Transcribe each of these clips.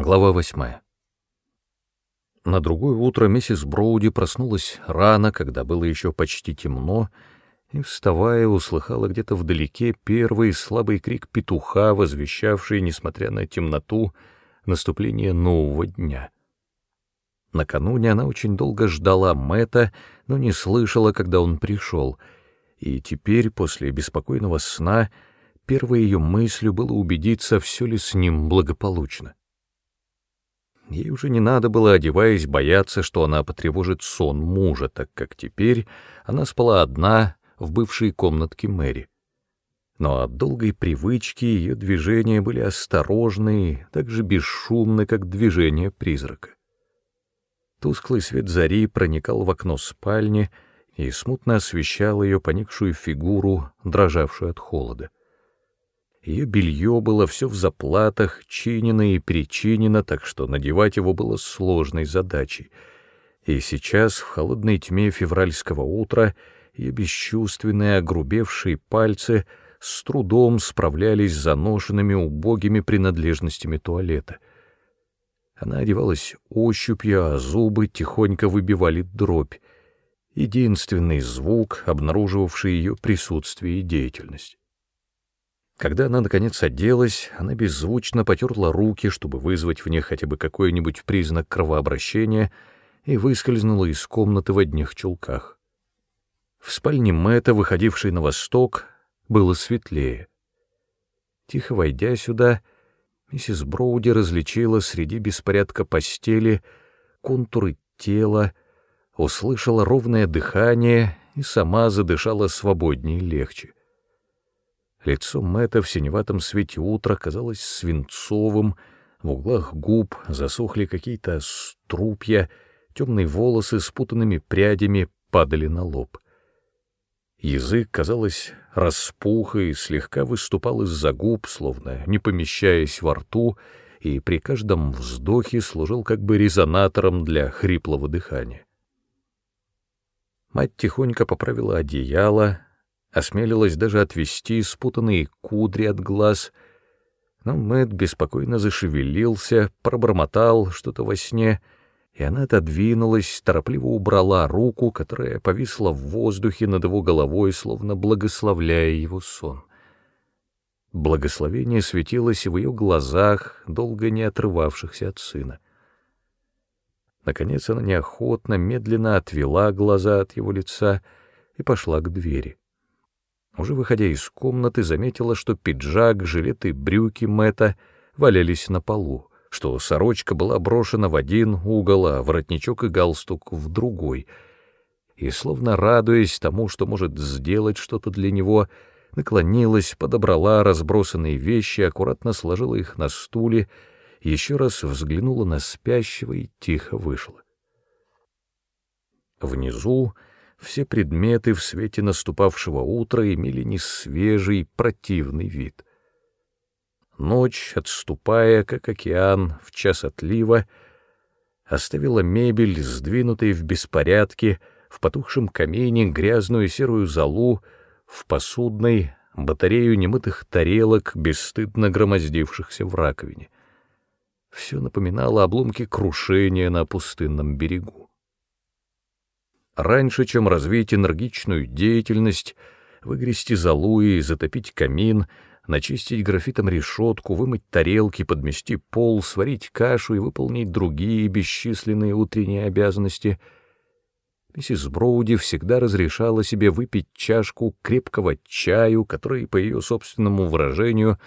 Глава восьмая. На другое утро миссис Броуди проснулась рано, когда было еще почти темно, и, вставая, услыхала где-то вдалеке первый слабый крик петуха, возвещавший, несмотря на темноту, наступление нового дня. Накануне она очень долго ждала Мэта, но не слышала, когда он пришел, и теперь, после беспокойного сна, первой ее мыслью было убедиться, все ли с ним благополучно. Ей уже не надо было, одеваясь, бояться, что она потревожит сон мужа, так как теперь она спала одна в бывшей комнатке Мэри. Но от долгой привычки ее движения были осторожны, так же бесшумны, как движение призрака. Тусклый свет зари проникал в окно спальни и смутно освещал ее поникшую фигуру, дрожавшую от холода. Ее белье было все в заплатах, чинено и перечинено, так что надевать его было сложной задачей. И сейчас, в холодной тьме февральского утра, ее бесчувственные огрубевшие пальцы с трудом справлялись с заношенными убогими принадлежностями туалета. Она одевалась ощупью, а зубы тихонько выбивали дробь. Единственный звук, обнаруживавший ее присутствие и деятельность. Когда она, наконец, оделась, она беззвучно потерла руки, чтобы вызвать в них хотя бы какой-нибудь признак кровообращения, и выскользнула из комнаты в одних чулках. В спальне Мэтта, выходившей на восток, было светлее. Тихо войдя сюда, миссис Броуди различила среди беспорядка постели контуры тела, услышала ровное дыхание и сама задышала свободнее и легче. Лицо Мэтта в синеватом свете утра казалось свинцовым, в углах губ засохли какие-то струпья, темные волосы с путанными прядями падали на лоб. Язык, казалось, распух и слегка выступал из-за губ, словно не помещаясь во рту, и при каждом вздохе служил как бы резонатором для хриплого дыхания. Мать тихонько поправила одеяло, осмелилась даже отвести спутанные кудри от глаз, но Мэтт беспокойно зашевелился, пробормотал что-то во сне, и она отодвинулась, торопливо убрала руку, которая повисла в воздухе над его головой, словно благословляя его сон. Благословение светилось в ее глазах, долго не отрывавшихся от сына. Наконец она неохотно, медленно отвела глаза от его лица и пошла к двери. Уже выходя из комнаты, заметила, что пиджак, жилет и брюки Мэтта валялись на полу, что сорочка была брошена в один угол, а воротничок и галстук в другой. И, словно радуясь тому, что может сделать что-то для него, наклонилась, подобрала разбросанные вещи, аккуратно сложила их на стуле, еще раз взглянула на спящего и тихо вышла. Внизу все предметы в свете наступавшего утра имели несвежий, противный вид. Ночь, отступая, как океан, в час отлива, оставила мебель, сдвинутой в беспорядке, в потухшем камине грязную серую золу, в посудной батарею немытых тарелок, бесстыдно громоздившихся в раковине. Все напоминало обломки крушения на пустынном берегу. Раньше, чем развить энергичную деятельность, выгрести золу и затопить камин, начистить графитом решетку, вымыть тарелки, подмести пол, сварить кашу и выполнить другие бесчисленные утренние обязанности, миссис Броуди всегда разрешала себе выпить чашку крепкого чаю, который, по ее собственному выражению,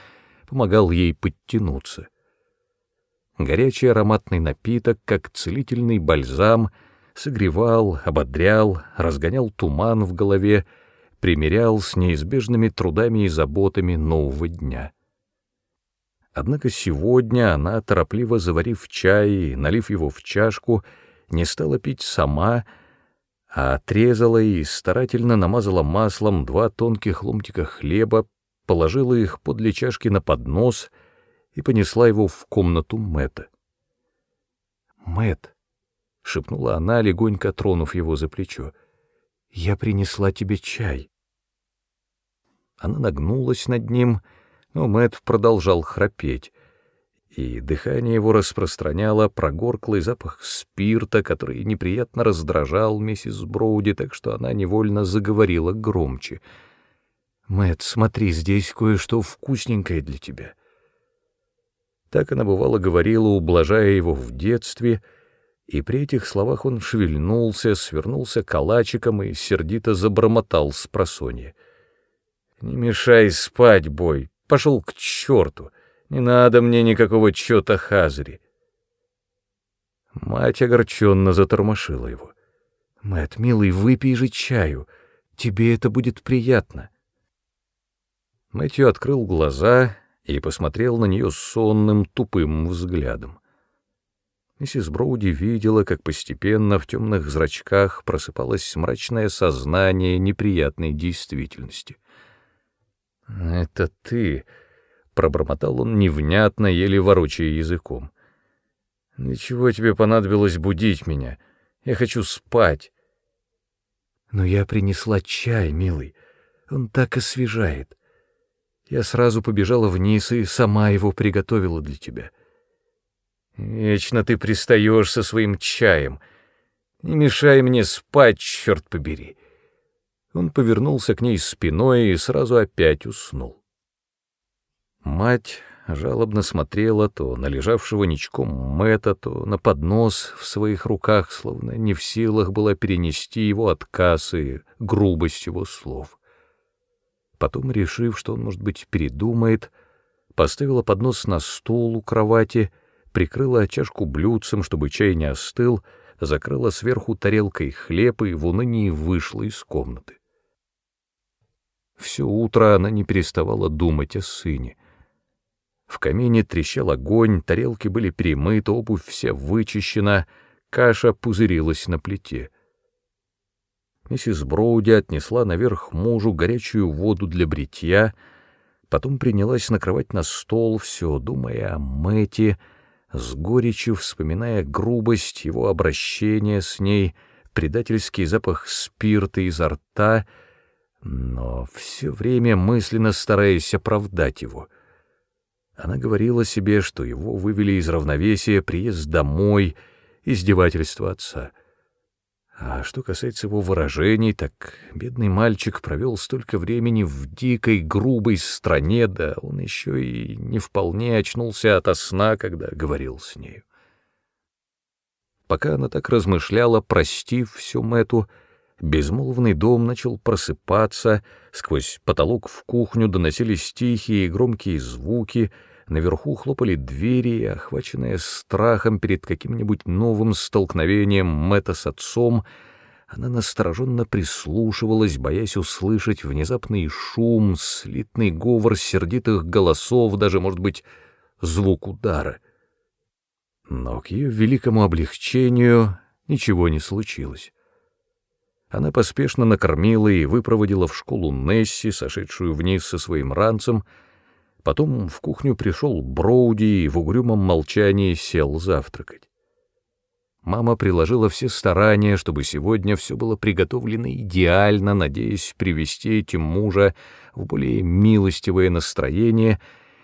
помогал ей подтянуться. Горячий ароматный напиток, как целительный бальзам — согревал, ободрял, разгонял туман в голове, примирял с неизбежными трудами и заботами нового дня. Однако сегодня она, торопливо заварив чай и налив его в чашку, не стала пить сама, а отрезала и старательно намазала маслом два тонких ломтика хлеба, положила их подле чашки на поднос и понесла его в комнату Мэтта. Мэтт, — шепнула она, легонько тронув его за плечо. «Я принесла тебе чай». Она нагнулась над ним, но Мэтт продолжал храпеть, и дыхание его распространяло прогорклый запах спирта, который неприятно раздражал миссис Броуди, так что она невольно заговорила громче. «Мэтт, смотри, здесь кое-что вкусненькое для тебя». Так она бывало говорила, ублажая его в детстве, и при этих словах он шевельнулся, свернулся калачиком и сердито забормотал с просонья. «Не мешай спать, бой, пошел к черту!» Не надо мне никакого чета Хазри. Мать огорченно затормошила его. Мэт, милый, выпей же чаю. Тебе это будет приятно. Мэтью открыл глаза и посмотрел на нее сонным, тупым взглядом. Миссис Броуди видела, как постепенно в темных зрачках просыпалось мрачное сознание неприятной действительности. «Это ты», Пробормотал он невнятно, еле ворочая языком. «Для чего тебе понадобилось будить меня? Я хочу спать». «Но я принесла чай, милый. Он так освежает. Я сразу побежала вниз и сама его приготовила для тебя». «Вечно ты пристаешь со своим чаем. Не мешай мне спать, черт побери». Он повернулся к ней спиной и сразу опять уснул. Мать жалобно смотрела то на лежавшего ничком Мэтта, то на поднос в своих руках, словно не в силах была перенести его отказ и грубость его слов. Потом, решив, что он, может быть, передумает, поставила поднос на стол у кровати, прикрыла чашку блюдцем, чтобы чай не остыл, закрыла сверху тарелкой хлеб и в унынии вышла из комнаты. Все утро она не переставала думать о сыне — в камине трещал огонь, тарелки были перемыты, обувь вся вычищена, каша пузырилась на плите. Миссис Броуди отнесла наверх мужу горячую воду для бритья, потом принялась накрывать на стол все, думая о Мэти, с горечью вспоминая грубость его обращения с ней, предательский запах спирта изо рта, но все время мысленно стараясь оправдать его — она говорила себе, что его вывели из равновесия приезд домой, издевательство отца. А что касается его выражений, так бедный мальчик провел столько времени в дикой, грубой стране, да он еще и не вполне очнулся ото сна, когда говорил с нею. Пока она так размышляла, простив всю Мэту, безмолвный дом начал просыпаться, сквозь потолок в кухню доносились тихие и громкие звуки, наверху хлопали двери, охваченная страхом перед каким-нибудь новым столкновением Мэтта с отцом, она настороженно прислушивалась, боясь услышать внезапный шум, слитный говор сердитых голосов, даже, может быть, звук удара. Но к ее великому облегчению ничего не случилось. Она поспешно накормила и выпроводила в школу Несси, сошедшую вниз со своим ранцем, Потом в кухню пришел Броуди и в угрюмом молчании сел завтракать. Мама приложила все старания, чтобы сегодня все было приготовлено идеально, надеясь привести этим мужа в более милостивое настроение,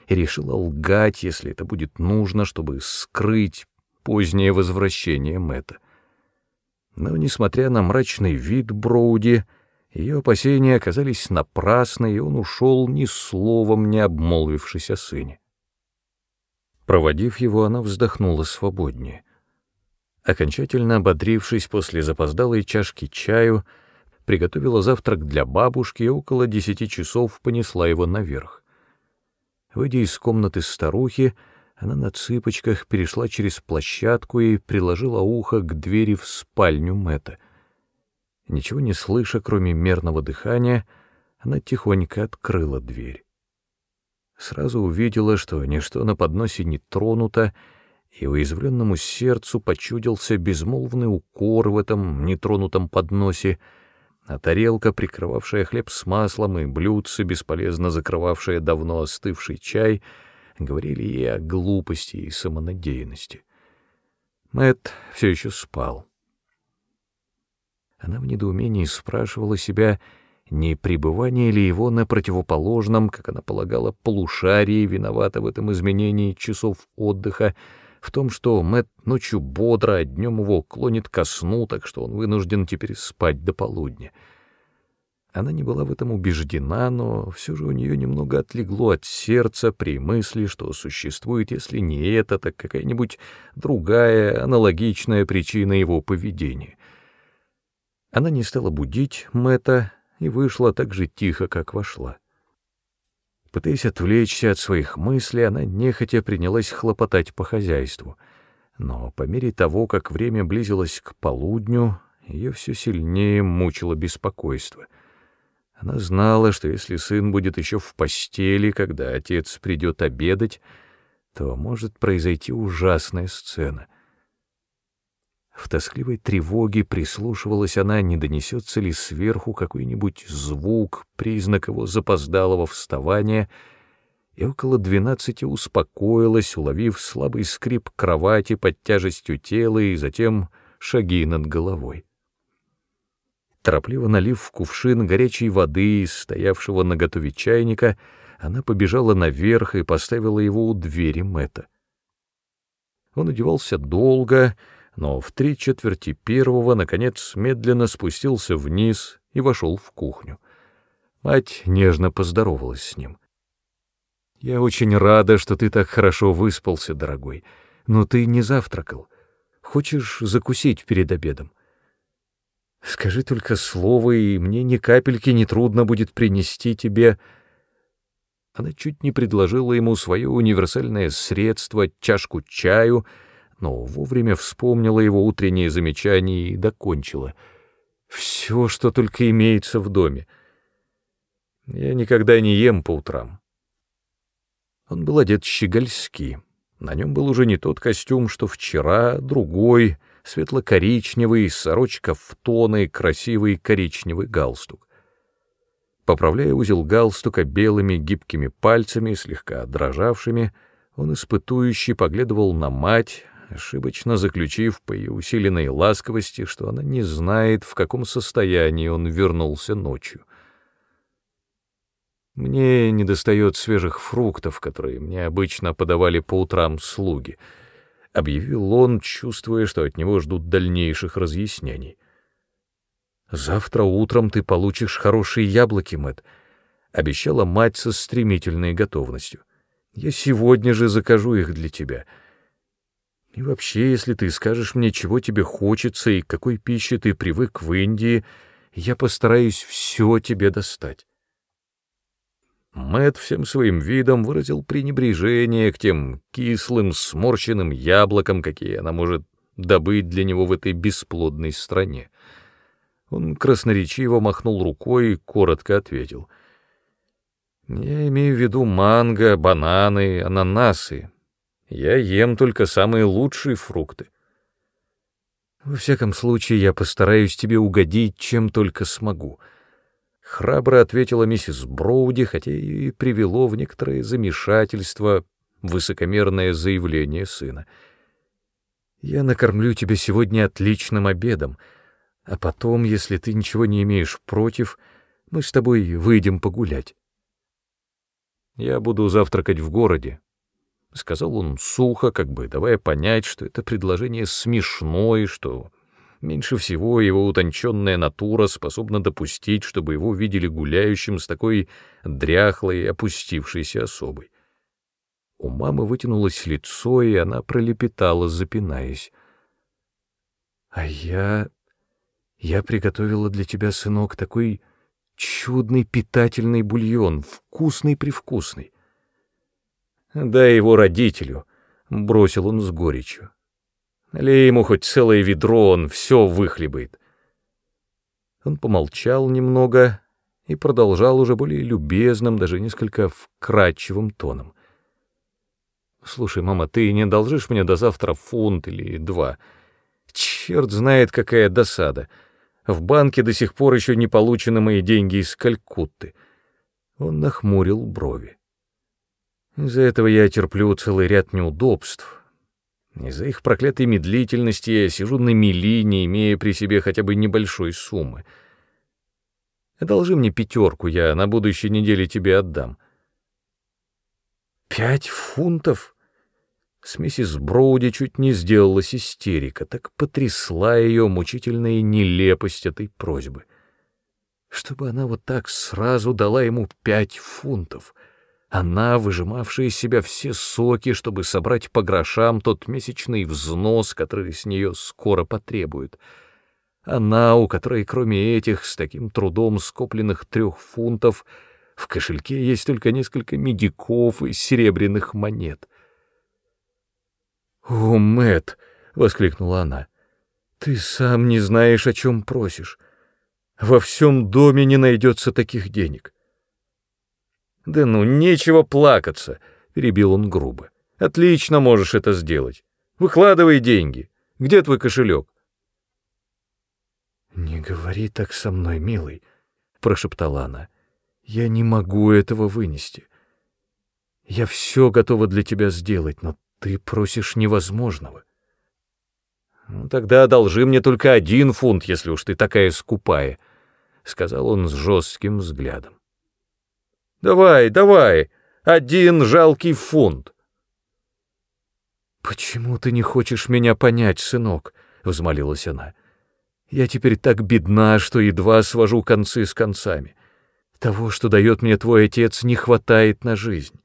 и решила лгать, если это будет нужно, чтобы скрыть позднее возвращение Мэтта. Но, несмотря на мрачный вид Броуди, ее опасения оказались напрасны, и он ушел ни словом не обмолвившись о сыне. Проводив его, она вздохнула свободнее. Окончательно ободрившись после запоздалой чашки чаю, приготовила завтрак для бабушки и около десяти часов понесла его наверх. Выйдя из комнаты старухи, она на цыпочках перешла через площадку и приложила ухо к двери в спальню Мэтта — Ничего не слыша, кроме мерного дыхания, она тихонько открыла дверь. Сразу увидела, что ничто на подносе не тронуто, и уязвленному сердцу почудился безмолвный укор в этом нетронутом подносе, а тарелка, прикрывавшая хлеб с маслом, и блюдце, бесполезно закрывавшее давно остывший чай, говорили ей о глупости и самонадеянности. Мэт все еще спал. Она в недоумении спрашивала себя, Не пребывание ли его на противоположном, как она полагала, полушарии виновато в этом изменении часов отдыха, в том, что Мэт ночью бодро, а днем его клонит ко сну, так что он вынужден теперь спать до полудня. Она не была в этом убеждена, но все же у нее немного отлегло от сердца при мысли, что существует, если не это, так какая-нибудь другая, аналогичная причина его поведения. Она не стала будить Мэтта и вышла так же тихо, как вошла. Пытаясь отвлечься от своих мыслей, она нехотя принялась хлопотать по хозяйству. Но по мере того, как время близилось к полудню, ее все сильнее мучило беспокойство. Она знала, что если сын будет еще в постели, когда отец придет обедать, то может произойти ужасная сцена — в тоскливой тревоге прислушивалась она, не донесется ли сверху какой-нибудь звук, признак его запоздалого вставания, и около двенадцати успокоилась, уловив слабый скрип кровати под тяжестью тела и затем шаги над головой. Торопливо налив в кувшин горячей воды из стоявшего на готове чайника, она побежала наверх и поставила его у двери Мэтта. Он одевался долго, но в три четверти первого, наконец, медленно спустился вниз и вошел в кухню. Мать нежно поздоровалась с ним. «Я очень рада, что ты так хорошо выспался, дорогой, но ты не завтракал. Хочешь закусить перед обедом? Скажи только слово, и мне ни капельки не трудно будет принести тебе...» Она чуть не предложила ему свое универсальное средство, чашку чаю — но вовремя вспомнила его утреннее замечание и докончила. «Все, что только имеется в доме. Я никогда не ем по утрам». Он был одет щегольски. На нем был уже не тот костюм, что вчера, другой, светло-коричневый, сорочка в тоны, красивый коричневый галстук. Поправляя узел галстука белыми гибкими пальцами, слегка дрожавшими, он испытующе поглядывал на мать, ошибочно заключив по ее усиленной ласковости, что она не знает, в каком состоянии он вернулся ночью. Мне недостает свежих фруктов, которые мне обычно подавали по утрам слуги, — объявил он, чувствуя, что от него ждут дальнейших разъяснений. «Завтра утром ты получишь хорошие яблоки, Мэтт», — обещала мать со стремительной готовностью. «Я сегодня же закажу их для тебя». И вообще, если ты скажешь мне, чего тебе хочется и какой пище ты привык в Индии, я постараюсь все тебе достать. Мэт всем своим видом выразил пренебрежение к тем кислым, сморщенным яблокам, какие она может добыть для него в этой бесплодной стране. Он красноречиво махнул рукой и коротко ответил. «Я имею в виду манго, бананы, ананасы, я ем только самые лучшие фрукты. Во всяком случае, я постараюсь тебе угодить, чем только смогу. Храбро ответила миссис Броуди, хотя и привело в некоторое замешательство высокомерное заявление сына. Я накормлю тебя сегодня отличным обедом, а потом, если ты ничего не имеешь против, мы с тобой выйдем погулять. Я буду завтракать в городе, — сказал он сухо, как бы давая понять, что это предложение смешно и что меньше всего его утонченная натура способна допустить, чтобы его видели гуляющим с такой дряхлой, опустившейся особой. У мамы вытянулось лицо, и она пролепетала, запинаясь. — А я... я приготовила для тебя, сынок, такой чудный питательный бульон, вкусный-привкусный. Дай его родителю, — бросил он с горечью. Налей ему хоть целое ведро, он все выхлебает. Он помолчал немного и продолжал уже более любезным, даже несколько вкрадчивым тоном. «Слушай, мама, ты не должишь мне до завтра фунт или два? Черт знает, какая досада. В банке до сих пор еще не получены мои деньги из Калькутты». Он нахмурил брови. Из-за этого я терплю целый ряд неудобств. Из-за их проклятой медлительности я сижу на мели, не имея при себе хотя бы небольшой суммы. Одолжи мне пятерку, я на будущей неделе тебе отдам». «Пять фунтов?» С миссис Броуди чуть не сделалась истерика, так потрясла ее мучительная нелепость этой просьбы. Чтобы она вот так сразу дала ему пять фунтов. Она, выжимавшая из себя все соки, чтобы собрать по грошам тот месячный взнос, который с нее скоро потребует. Она, у которой кроме этих с таким трудом скопленных трех фунтов в кошельке есть только несколько медиков и серебряных монет — «О, Мэтт!» — воскликнула она. «Ты сам не знаешь, о чем просишь. Во всем доме не найдется таких денег». «Да ну, нечего плакаться!» — перебил он грубо. «Отлично можешь это сделать. Выкладывай деньги. Где твой кошелек?» «Не говори так со мной, милый», — прошептала она. «Я не могу этого вынести. Я все готова для тебя сделать, но ты просишь невозможного. Ну, тогда одолжи мне только один фунт, если уж ты такая скупая, — сказал он с жестким взглядом. Давай, давай, один жалкий фунт. Почему ты не хочешь меня понять, сынок? — взмолилась она. Я теперь так бедна, что едва свожу концы с концами. Того, что дает мне твой отец, не хватает на жизнь.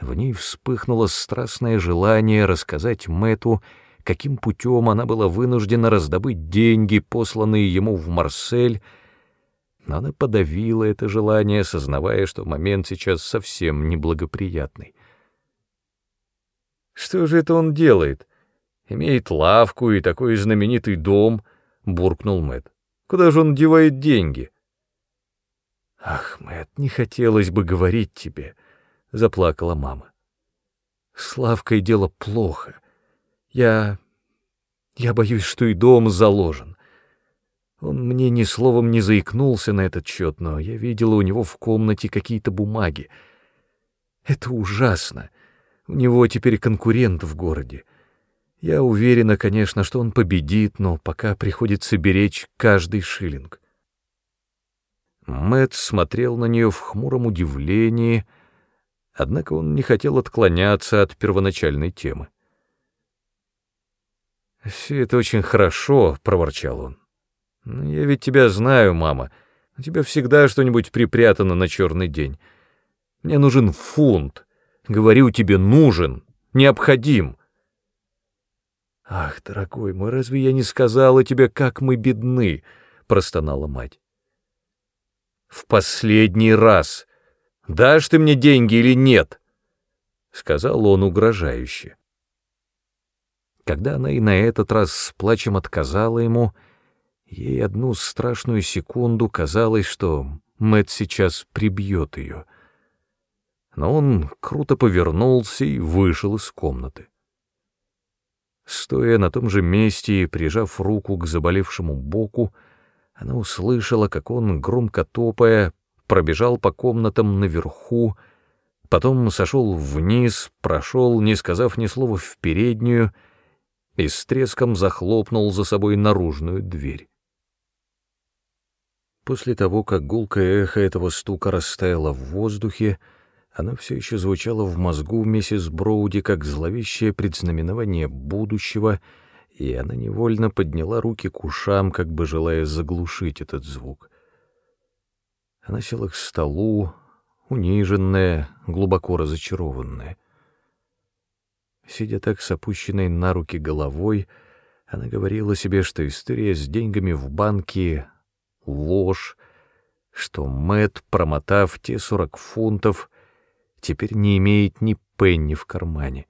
В ней вспыхнуло страстное желание рассказать Мэту, каким путем она была вынуждена раздобыть деньги, посланные ему в Марсель, но она подавила это желание, сознавая, что момент сейчас совсем неблагоприятный. «Что же это он делает? Имеет лавку и такой знаменитый дом», — буркнул Мэт. «Куда же он девает деньги?» «Ах, Мэт, не хотелось бы говорить тебе», — заплакала мама. «Славкой дело плохо. Я... я боюсь, что и дом заложен. Он мне ни словом не заикнулся на этот счет, но я видела у него в комнате какие-то бумаги. Это ужасно. У него теперь конкурент в городе. Я уверена, конечно, что он победит, но пока приходится беречь каждый шиллинг». Мэт смотрел на нее в хмуром удивлении — Однако он не хотел отклоняться от первоначальной темы. «Все это очень хорошо», — проворчал он. «Но я ведь тебя знаю, мама. У тебя всегда что-нибудь припрятано на черный день. Мне нужен фунт. Говорю тебе, нужен, необходим». «Ах, дорогой мой, разве я не сказала тебе, как мы бедны?» — простонала мать. «В последний раз», Дашь ты мне деньги или нет?» — сказал он угрожающе. Когда она и на этот раз с плачем отказала ему, ей одну страшную секунду казалось, что Мэт сейчас прибьет ее. Но он круто повернулся и вышел из комнаты. Стоя на том же месте и прижав руку к заболевшему боку, она услышала, как он, громко топая, пробежал по комнатам наверху, потом сошел вниз, прошел, не сказав ни слова, в переднюю и с треском захлопнул за собой наружную дверь. После того, как гулкое эхо этого стука растаяло в воздухе, оно все еще звучало в мозгу миссис Броуди как зловещее предзнаменование будущего, и она невольно подняла руки к ушам, как бы желая заглушить этот звук — она села к столу, униженная, глубоко разочарованная. Сидя так с опущенной на руки головой, она говорила себе, что история с деньгами в банке — ложь, что Мэт, промотав те сорок фунтов, теперь не имеет ни пенни в кармане.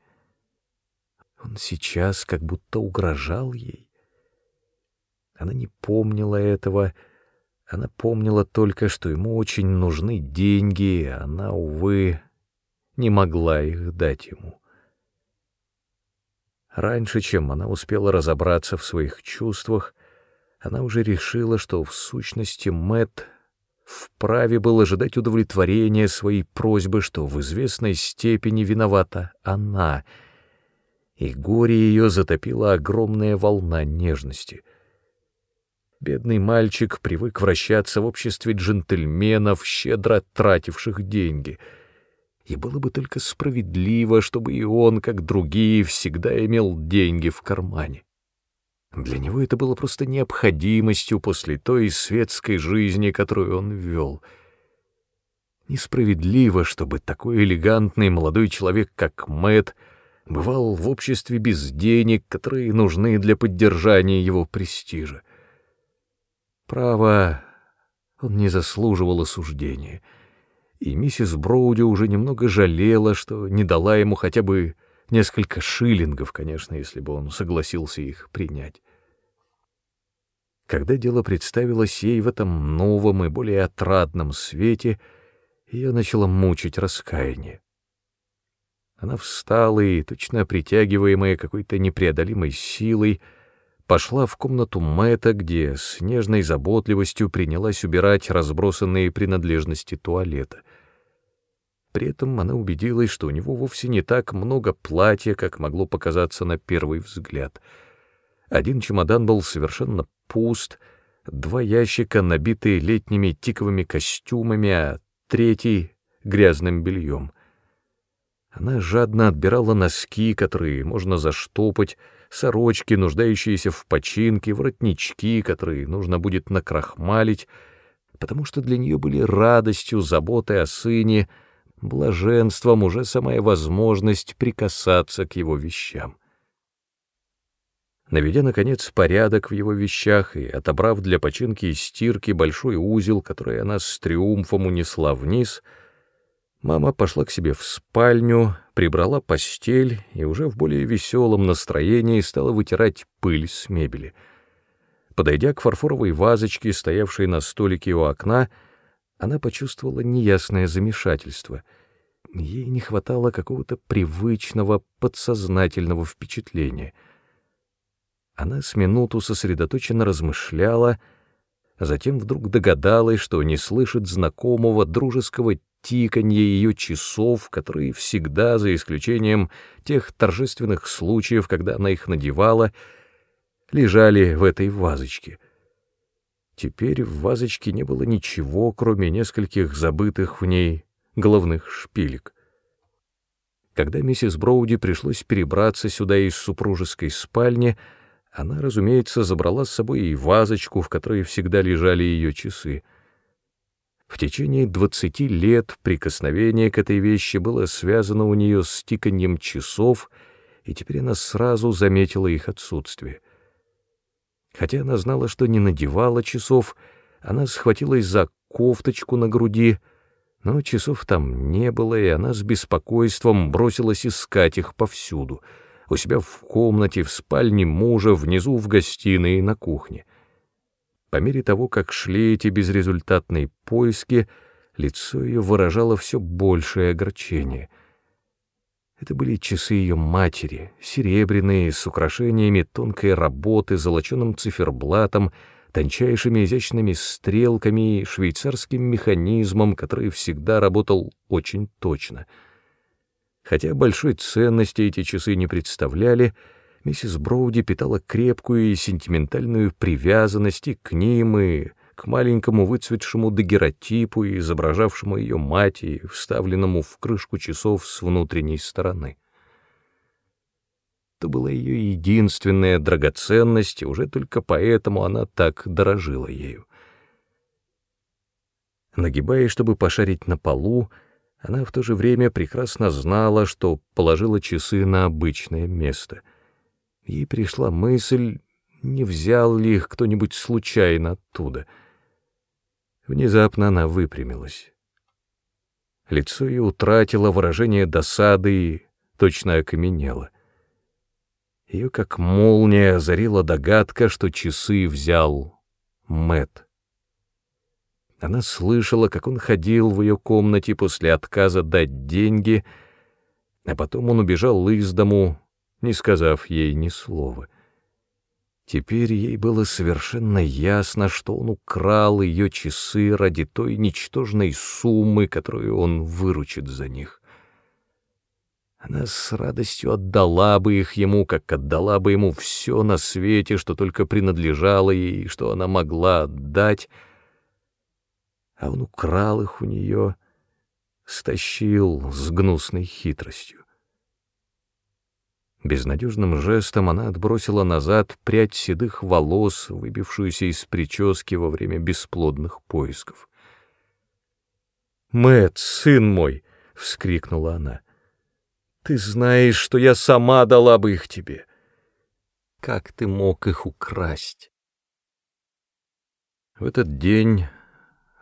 Он сейчас как будто угрожал ей. Она не помнила этого, — она помнила только, что ему очень нужны деньги, а она, увы, не могла их дать ему. Раньше, чем она успела разобраться в своих чувствах, она уже решила, что в сущности Мэт вправе был ожидать удовлетворения своей просьбы, что в известной степени виновата она, и горе ее затопила огромная волна нежности — Бедный мальчик привык вращаться в обществе джентльменов, щедро тративших деньги. И было бы только справедливо, чтобы и он, как другие, всегда имел деньги в кармане. Для него это было просто необходимостью после той светской жизни, которую он вел. Несправедливо, чтобы такой элегантный молодой человек, как Мэтт, бывал в обществе без денег, которые нужны для поддержания его престижа. Право, он не заслуживал осуждения, и миссис Броуди уже немного жалела, что не дала ему хотя бы несколько шиллингов, конечно, если бы он согласился их принять. Когда дело представилось ей в этом новом и более отрадном свете, ее начало мучить раскаяние. Она встала и, точно притягиваемая какой-то непреодолимой силой, пошла в комнату Мэтта, где с нежной заботливостью принялась убирать разбросанные принадлежности туалета. При этом она убедилась, что у него вовсе не так много платья, как могло показаться на первый взгляд. Один чемодан был совершенно пуст, два ящика, набитые летними тиковыми костюмами, а третий — грязным бельем. Она жадно отбирала носки, которые можно заштопать, сорочки, нуждающиеся в починке, воротнички, которые нужно будет накрахмалить, потому что для нее были радостью, заботой о сыне, блаженством уже самая возможность прикасаться к его вещам. Наведя, наконец, порядок в его вещах и отобрав для починки и стирки большой узел, который она с триумфом унесла вниз — Мама пошла к себе в спальню, прибрала постель и уже в более веселом настроении стала вытирать пыль с мебели. Подойдя к фарфоровой вазочке, стоявшей на столике у окна, она почувствовала неясное замешательство. Ей не хватало какого-то привычного, подсознательного впечатления. Она с минуту сосредоточенно размышляла, а затем вдруг догадалась, что не слышит знакомого дружеского тиканье ее часов, которые всегда, за исключением тех торжественных случаев, когда она их надевала, лежали в этой вазочке. Теперь в вазочке не было ничего, кроме нескольких забытых в ней головных шпилек. Когда миссис Броуди пришлось перебраться сюда из супружеской спальни, она, разумеется, забрала с собой и вазочку, в которой всегда лежали ее часы — в течение двадцати лет прикосновение к этой вещи было связано у нее с тиканьем часов, и теперь она сразу заметила их отсутствие. Хотя она знала, что не надевала часов, она схватилась за кофточку на груди, но часов там не было, и она с беспокойством бросилась искать их повсюду, у себя в комнате, в спальне мужа, внизу в гостиной и на кухне. По мере того, как шли эти безрезультатные поиски, лицо ее выражало все большее огорчение. Это были часы ее матери, серебряные, с украшениями тонкой работы, золоченым циферблатом, тончайшими изящными стрелками и швейцарским механизмом, который всегда работал очень точно. Хотя большой ценности эти часы не представляли, Миссис Броуди питала крепкую и сентиментальную привязанность и к ним, и к маленькому выцветшему дагеротипу, изображавшему ее мать и вставленному в крышку часов с внутренней стороны. Это была ее единственная драгоценность, и уже только поэтому она так дорожила ею. Нагибаясь, чтобы пошарить на полу, она в то же время прекрасно знала, что положила часы на обычное место — Ей пришла мысль, не взял ли их кто-нибудь случайно оттуда. Внезапно она выпрямилась. Лицо ее утратило выражение досады и точно окаменело. Ее как молния озарила догадка, что часы взял Мэт. Она слышала, как он ходил в ее комнате после отказа дать деньги, а потом он убежал из дому, не сказав ей ни слова. Теперь ей было совершенно ясно, что он украл ее часы ради той ничтожной суммы, которую он выручит за них. Она с радостью отдала бы их ему, как отдала бы ему все на свете, что только принадлежало ей, что она могла отдать, а он украл их у нее, стащил с гнусной хитростью. Безнадежным жестом она отбросила назад прядь седых волос, выбившуюся из прически во время бесплодных поисков. «Мэтт, сын мой!» — вскрикнула она. «Ты знаешь, что я сама дала бы их тебе. Как ты мог их украсть?» В этот день,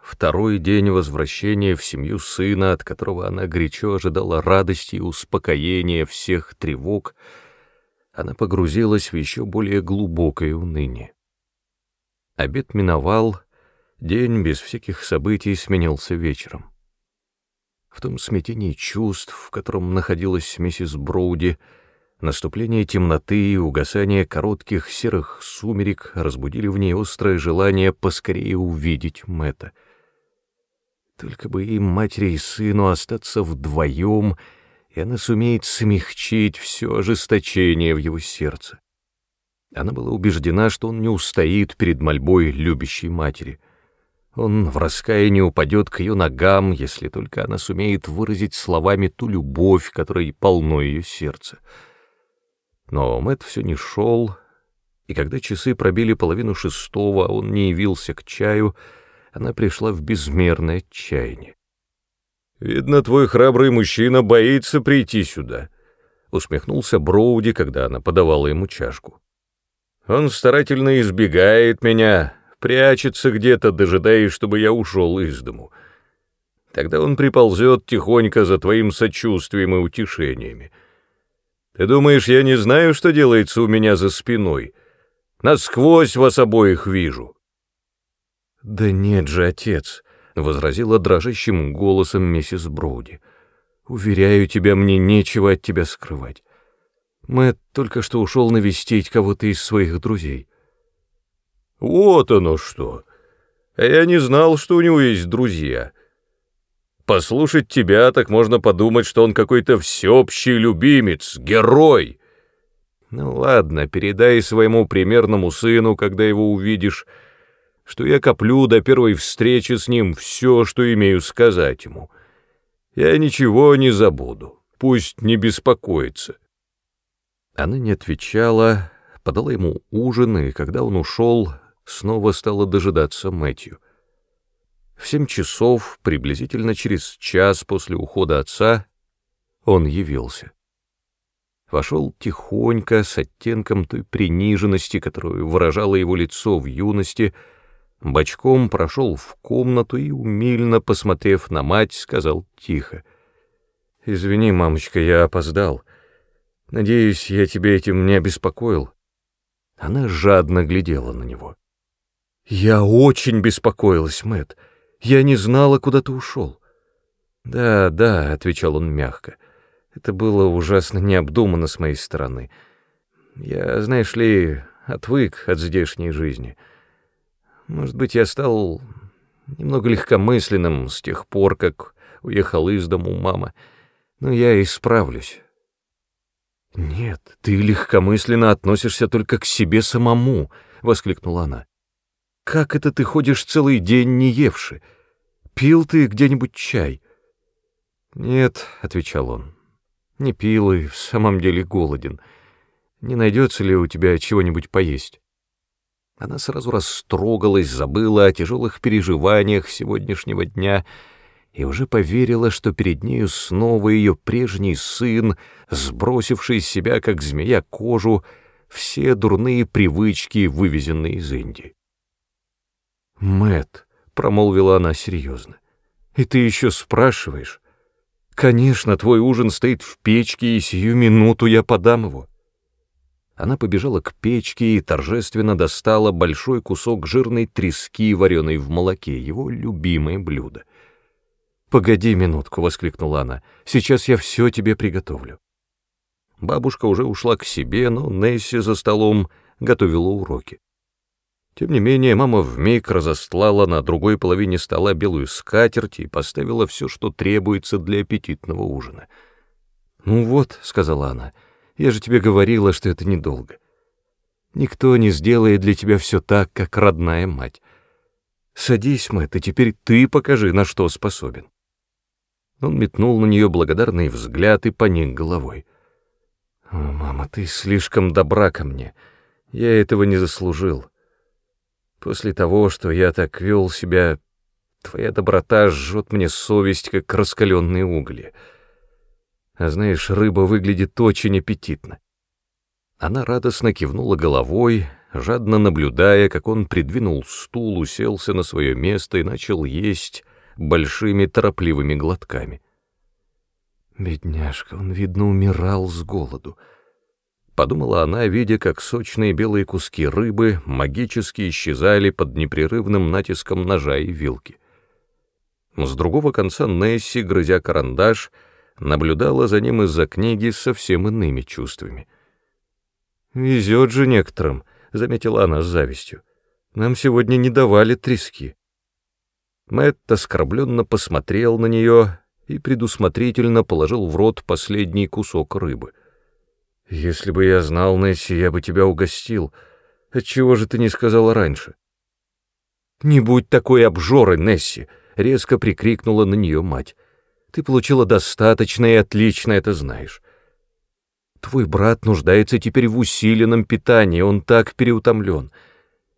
второй день возвращения в семью сына, от которого она горячо ожидала радости и успокоения всех тревог, она погрузилась в еще более глубокое уныние. Обед миновал, день без всяких событий сменился вечером. В том смятении чувств, в котором находилась миссис Броуди, наступление темноты и угасание коротких серых сумерек разбудили в ней острое желание поскорее увидеть Мэтта. Только бы им, матери и сыну, остаться вдвоем, и она сумеет смягчить все ожесточение в его сердце. Она была убеждена, что он не устоит перед мольбой любящей матери — он в раскаянии упадет к ее ногам, если только она сумеет выразить словами ту любовь, которой полно ее сердце. Но Мэтт все не шел, и когда часы пробили половину шестого, он не явился к чаю, она пришла в безмерное отчаяние. «Видно, твой храбрый мужчина боится прийти сюда», — усмехнулся Броуди, когда она подавала ему чашку. «Он старательно избегает меня, прячется где-то, дожидаясь, чтобы я ушел из дому. Тогда он приползет тихонько за твоим сочувствием и утешениями. Ты думаешь, я не знаю, что делается у меня за спиной? Насквозь вас обоих вижу. — Да нет же, отец, — возразила дрожащим голосом миссис Броуди. — Уверяю тебя, мне нечего от тебя скрывать. Мэтт только что ушел навестить кого-то из своих друзей. — вот оно что. А я не знал, что у него есть друзья. Послушать тебя, так можно подумать, что он какой-то всеобщий любимец, герой. Ну ладно, передай своему примерному сыну, когда его увидишь, что я коплю до первой встречи с ним все, что имею сказать ему. Я ничего не забуду, пусть не беспокоится. Она не отвечала, подала ему ужин, и когда он ушел, снова стала дожидаться Мэтью. В семь часов, приблизительно через час после ухода отца, он явился. Вошел тихонько, с оттенком той приниженности, которую выражало его лицо в юности, бочком прошел в комнату и, умильно посмотрев на мать, сказал тихо. «Извини, мамочка, я опоздал. Надеюсь, я тебя этим не обеспокоил». Она жадно глядела на него. Я очень беспокоилась, Мэт. Я не знала, куда ты ушел. Да, да, отвечал он мягко. Это было ужасно необдуманно с моей стороны. Я, знаешь ли, отвык от здешней жизни. Может быть, я стал немного легкомысленным с тех пор, как уехал из дому мама. Но я исправлюсь. Нет, ты легкомысленно относишься только к себе самому, воскликнула она. Как это ты ходишь целый день не евши? Пил ты где-нибудь чай? Нет, — отвечал он, — не пил и в самом деле голоден. Не найдется ли у тебя чего-нибудь поесть? Она сразу растрогалась, забыла о тяжелых переживаниях сегодняшнего дня и уже поверила, что перед нею снова ее прежний сын, сбросивший с себя, как змея, кожу, все дурные привычки, вывезенные из Индии. Мэт, промолвила она серьезно, и ты еще спрашиваешь? Конечно, твой ужин стоит в печке, и сию минуту я подам его. Она побежала к печке и торжественно достала большой кусок жирной трески, вареной в молоке, его любимое блюдо. «Погоди минутку», — воскликнула она, — «сейчас я все тебе приготовлю». Бабушка уже ушла к себе, но Несси за столом готовила уроки. Тем не менее, мама вмиг разостлала на другой половине стола белую скатерть и поставила все, что требуется для аппетитного ужина. «Ну вот», — сказала она, — «я же тебе говорила, что это недолго. Никто не сделает для тебя все так, как родная мать. Садись, Мэтт, и теперь ты покажи, на что способен». Он метнул на нее благодарный взгляд и поник головой. «О, мама, ты слишком добра ко мне. Я этого не заслужил. После того, что я так вел себя, твоя доброта жжет мне совесть, как раскаленные угли. А знаешь, рыба выглядит очень аппетитно. Она радостно кивнула головой, жадно наблюдая, как он придвинул стул, уселся на свое место и начал есть большими торопливыми глотками. Бедняжка, он, видно, умирал с голоду. Подумала она, видя, как сочные белые куски рыбы магически исчезали под непрерывным натиском ножа и вилки. С другого конца Несси, грызя карандаш, наблюдала за ним из-за книги с совсем иными чувствами. «Везет же некоторым», — заметила она с завистью. «Нам сегодня не давали трески». Мэтт оскорбленно посмотрел на нее и предусмотрительно положил в рот последний кусок рыбы. «Если бы я знал, Несси, я бы тебя угостил. Отчего же ты не сказала раньше?» «Не будь такой обжорой, Несси!» — резко прикрикнула на нее мать. «Ты получила достаточно и отлично это знаешь. Твой брат нуждается теперь в усиленном питании, он так переутомлен.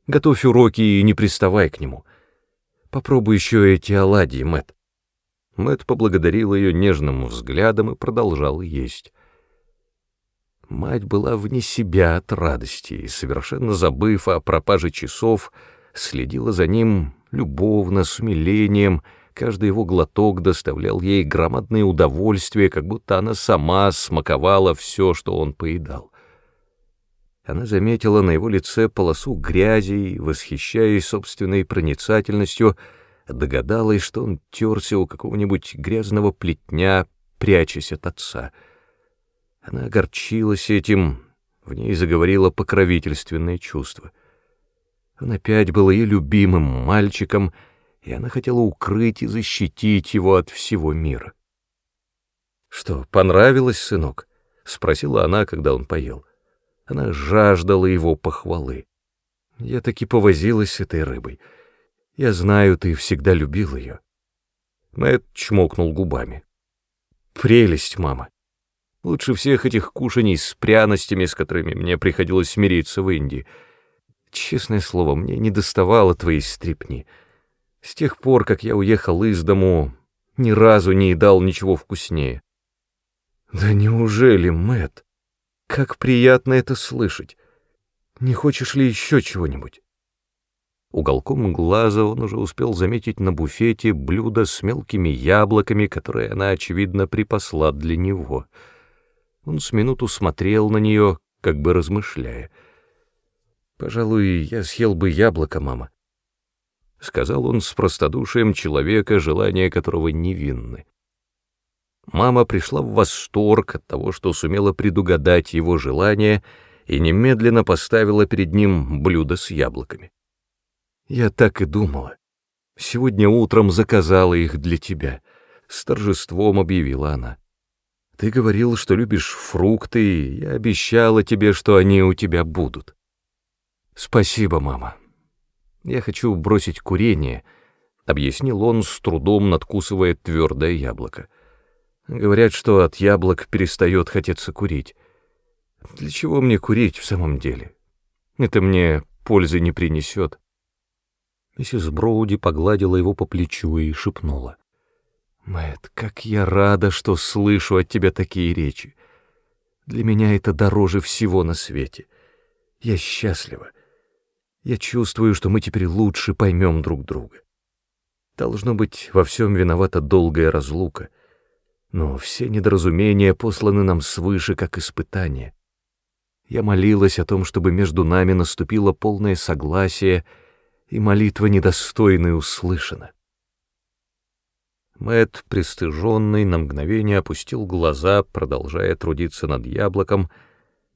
Готовь уроки и не приставай к нему. Попробуй еще эти оладьи, Мэт. Мэт поблагодарил ее нежным взглядом и продолжал есть. Мать была вне себя от радости и, совершенно забыв о пропаже часов, следила за ним любовно, с умилением, каждый его глоток доставлял ей громадное удовольствие, как будто она сама смаковала все, что он поедал. Она заметила на его лице полосу грязи и, восхищаясь собственной проницательностью, догадалась, что он терся у какого-нибудь грязного плетня, прячась от отца. Она огорчилась этим, в ней заговорило покровительственное чувство. Он опять был ее любимым мальчиком, и она хотела укрыть и защитить его от всего мира. «Что, понравилось, сынок?» — спросила она, когда он поел. Она жаждала его похвалы. Я таки повозилась с этой рыбой. Я знаю, ты всегда любил ее. Мэтт чмокнул губами. Прелесть, мама. Лучше всех этих кушаний с пряностями, с которыми мне приходилось смириться в Индии. Честное слово, мне не доставало твоей стрипни. С тех пор, как я уехал из дому, ни разу не едал ничего вкуснее. Да неужели, Мэтт? Как приятно это слышать. Не хочешь ли еще чего-нибудь? Уголком глаза он уже успел заметить на буфете блюдо с мелкими яблоками, которые она, очевидно, припасла для него. Он с минуту смотрел на нее, как бы размышляя. «Пожалуй, я съел бы яблоко, мама», — сказал он с простодушием человека, желания которого невинны. Мама пришла в восторг от того, что сумела предугадать его желание, и немедленно поставила перед ним блюдо с яблоками. «Я так и думала. Сегодня утром заказала их для тебя», — с торжеством объявила она. «Ты говорил, что любишь фрукты, и я обещала тебе, что они у тебя будут». «Спасибо, мама. Я хочу бросить курение», — объяснил он, с трудом надкусывая твердое яблоко. Говорят, что от яблок перестает хотеться курить. Для чего мне курить в самом деле? Это мне пользы не принесет. Миссис Броуди погладила его по плечу и шепнула. Мэт, как я рада, что слышу от тебя такие речи. Для меня это дороже всего на свете. Я счастлива. Я чувствую, что мы теперь лучше поймем друг друга. Должно быть, во всем виновата долгая разлука — но все недоразумения посланы нам свыше, как испытание. Я молилась о том, чтобы между нами наступило полное согласие, и молитва недостойная услышана. Мэт, пристыженный, на мгновение опустил глаза, продолжая трудиться над яблоком,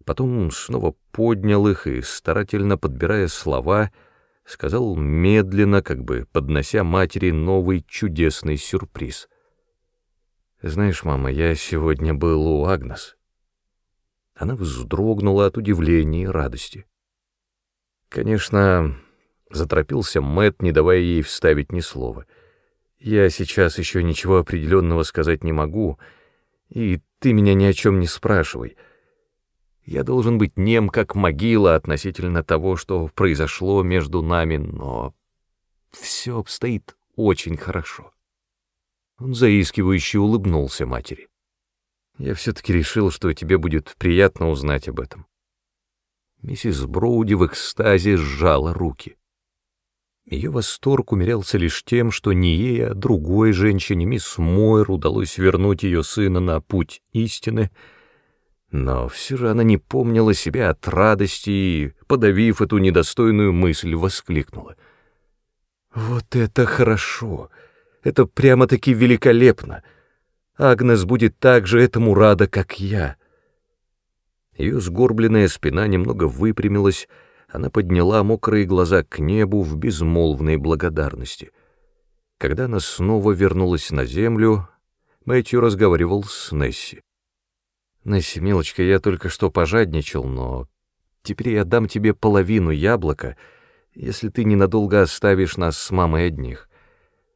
потом снова поднял их и, старательно подбирая слова, сказал медленно, как бы поднося матери новый чудесный сюрприз. Знаешь, мама, я сегодня был у Агнес. Она вздрогнула от удивления и радости. Конечно, заторопился Мэт, не давая ей вставить ни слова. Я сейчас еще ничего определенного сказать не могу, и ты меня ни о чем не спрашивай. Я должен быть нем, как могила, относительно того, что произошло между нами, но все обстоит очень хорошо. Он заискивающе улыбнулся матери. Я все-таки решил, что тебе будет приятно узнать об этом. Миссис Броуди в экстазе сжала руки. Ее восторг умерялся лишь тем, что не ей, а другой женщине, мисс Мойр, удалось вернуть ее сына на путь истины, но все же она не помнила себя от радости и, подавив эту недостойную мысль, воскликнула. «Вот это хорошо! Это прямо-таки великолепно! Агнес будет так же этому рада, как я!» Ее сгорбленная спина немного выпрямилась, она подняла мокрые глаза к небу в безмолвной благодарности. Когда она снова вернулась на землю, Мэтью разговаривал с Несси. «Несси, милочка, я только что пожадничал, но теперь я дам тебе половину яблока, если ты ненадолго оставишь нас с мамой одних.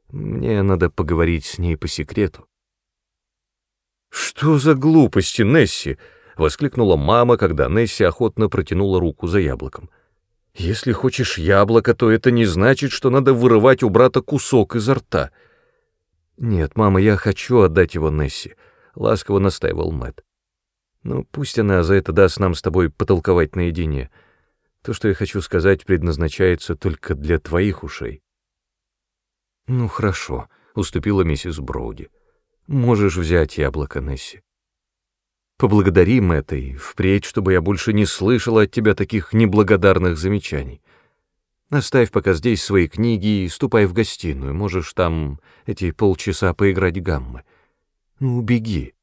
Мне надо поговорить с ней по секрету». «Что за глупости, Несси?» — воскликнула мама, когда Несси охотно протянула руку за яблоком. Если хочешь яблоко, то это не значит, что надо вырывать у брата кусок изо рта. Нет, мама, я хочу отдать его Несси, ласково настаивал Мэт. Ну, пусть она за это даст нам с тобой потолковать наедине. То, что я хочу сказать, предназначается только для твоих ушей. Ну, хорошо, уступила миссис Броуди. Можешь взять яблоко, Несси. Поблагодарим это и впредь, чтобы я больше не слышала от тебя таких неблагодарных замечаний. Оставь пока здесь свои книги и ступай в гостиную, можешь там эти полчаса поиграть гаммы. Ну, беги,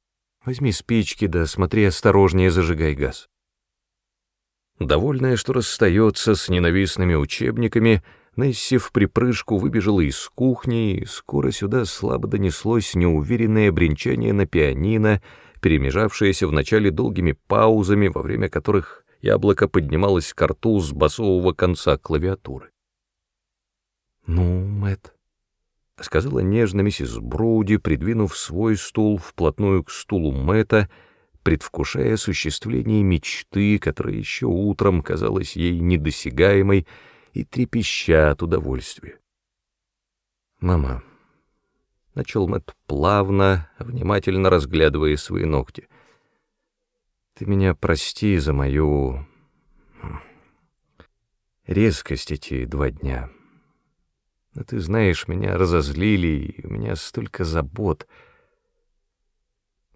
возьми спички, да смотри осторожнее, зажигай газ. Довольная, что расстается с ненавистными учебниками, Несси в припрыжку выбежала из кухни, и скоро сюда слабо донеслось неуверенное бренчание на пианино, перемежавшиеся вначале долгими паузами, во время которых яблоко поднималось к рту с басового конца клавиатуры. «Ну, Мэтт», — сказала нежно миссис Броуди, придвинув свой стул вплотную к стулу Мэтта, предвкушая осуществление мечты, которая еще утром казалась ей недосягаемой и трепеща от удовольствия. «Мама», — начал Мэтт плавно, внимательно разглядывая свои ногти. «Ты меня прости за мою... резкость эти два дня. Но ты знаешь, меня разозлили, и у меня столько забот».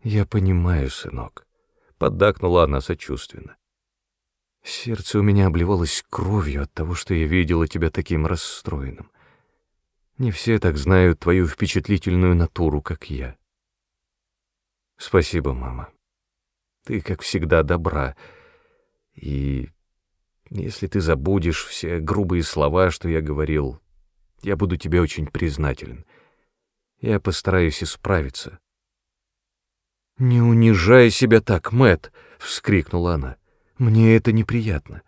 «Я понимаю, сынок», — поддакнула она сочувственно. «Сердце у меня обливалось кровью от того, что я видела тебя таким расстроенным. Не все так знают твою впечатлительную натуру, как я. Спасибо, мама. Ты, как всегда, добра. И если ты забудешь все грубые слова, что я говорил, я буду тебе очень признателен. Я постараюсь исправиться. «Не унижай себя так, Мэт, вскрикнула она. «Мне это неприятно.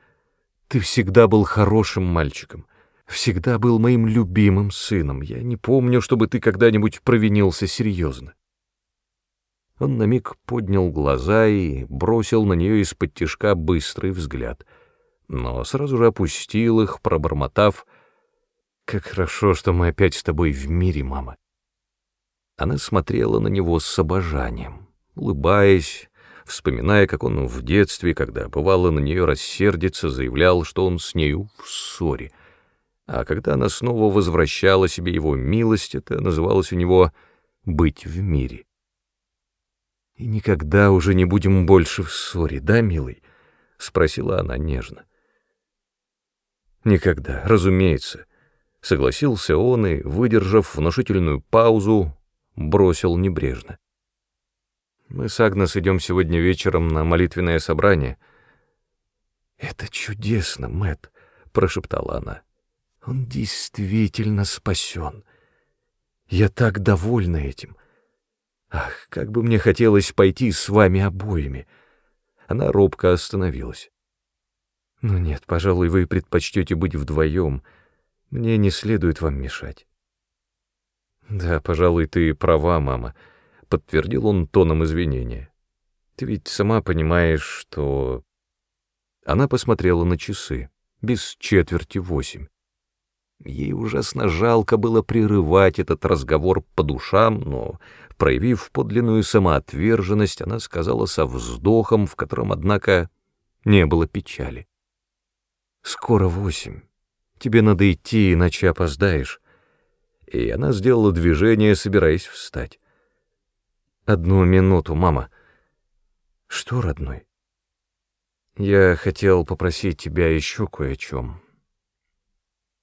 Ты всегда был хорошим мальчиком всегда был моим любимым сыном. Я не помню, чтобы ты когда-нибудь провинился серьезно. Он на миг поднял глаза и бросил на нее из-под тишка быстрый взгляд, но сразу же опустил их, пробормотав, «Как хорошо, что мы опять с тобой в мире, мама». Она смотрела на него с обожанием, улыбаясь, вспоминая, как он в детстве, когда бывало на нее рассердиться, заявлял, что он с нею в ссоре — а когда она снова возвращала себе его милость, это называлось у него «быть в мире». «И никогда уже не будем больше в ссоре, да, милый?» — спросила она нежно. «Никогда, разумеется», — согласился он и, выдержав внушительную паузу, бросил небрежно. «Мы с Агнес идем сегодня вечером на молитвенное собрание». «Это чудесно, Мэт, прошептала она. Он действительно спасен. Я так довольна этим. Ах, как бы мне хотелось пойти с вами обоими. Она робко остановилась. Ну нет, пожалуй, вы предпочтете быть вдвоем. Мне не следует вам мешать. Да, пожалуй, ты права, мама, подтвердил он тоном извинения. Ты ведь сама понимаешь, что... Она посмотрела на часы. Без четверти восемь. Ей ужасно жалко было прерывать этот разговор по душам, но, проявив подлинную самоотверженность, она сказала со вздохом, в котором, однако, не было печали. «Скоро восемь. Тебе надо идти, иначе опоздаешь». И она сделала движение, собираясь встать. «Одну минуту, мама». «Что, родной?» «Я хотел попросить тебя еще кое о чем».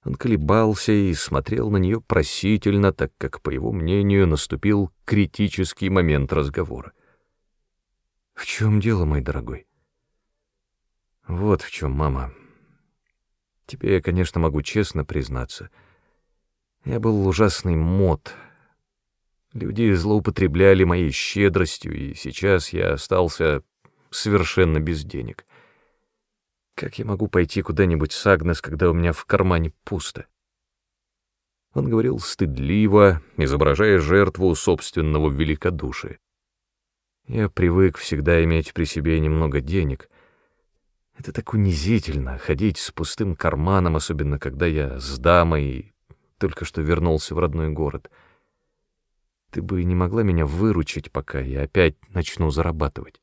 Он колебался и смотрел на нее просительно, так как, по его мнению, наступил критический момент разговора. «В чем дело, мой дорогой?» «Вот в чем, мама. Тебе я, конечно, могу честно признаться. Я был ужасный мод. Люди злоупотребляли моей щедростью, и сейчас я остался совершенно без денег». Как я могу пойти куда-нибудь с Агнес, когда у меня в кармане пусто? Он говорил стыдливо, изображая жертву собственного великодушия. Я привык всегда иметь при себе немного денег. Это так унизительно — ходить с пустым карманом, особенно когда я с дамой только что вернулся в родной город. Ты бы не могла меня выручить, пока я опять начну зарабатывать.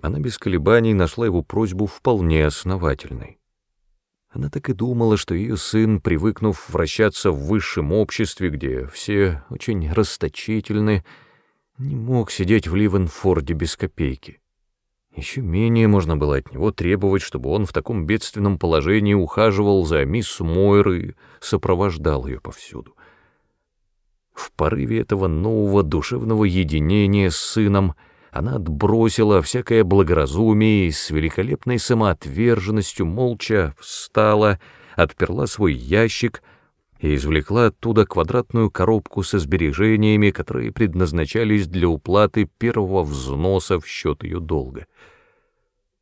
Она без колебаний нашла его просьбу вполне основательной. Она так и думала, что ее сын, привыкнув вращаться в высшем обществе, где все очень расточительны, не мог сидеть в Ливенфорде без копейки. Еще менее можно было от него требовать, чтобы он в таком бедственном положении ухаживал за мисс Мойр и сопровождал ее повсюду. В порыве этого нового душевного единения с сыном — она отбросила всякое благоразумие и с великолепной самоотверженностью молча встала, отперла свой ящик и извлекла оттуда квадратную коробку со сбережениями, которые предназначались для уплаты первого взноса в счет ее долга.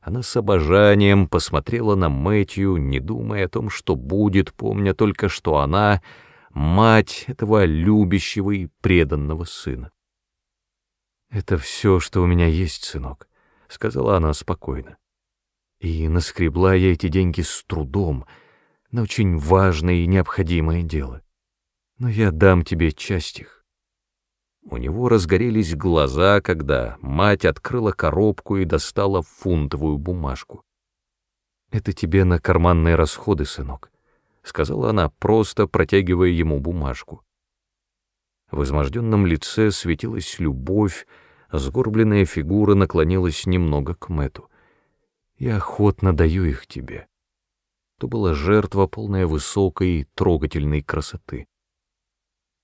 Она с обожанием посмотрела на Мэтью, не думая о том, что будет, помня только, что она — мать этого любящего и преданного сына. «Это все, что у меня есть, сынок», — сказала она спокойно. «И наскребла я эти деньги с трудом, на очень важное и необходимое дело. Но я дам тебе часть их». У него разгорелись глаза, когда мать открыла коробку и достала фунтовую бумажку. «Это тебе на карманные расходы, сынок», — сказала она, просто протягивая ему бумажку. В изможденном лице светилась любовь, сгорбленная фигура наклонилась немного к Мэту. «Я охотно даю их тебе». То была жертва, полная высокой трогательной красоты.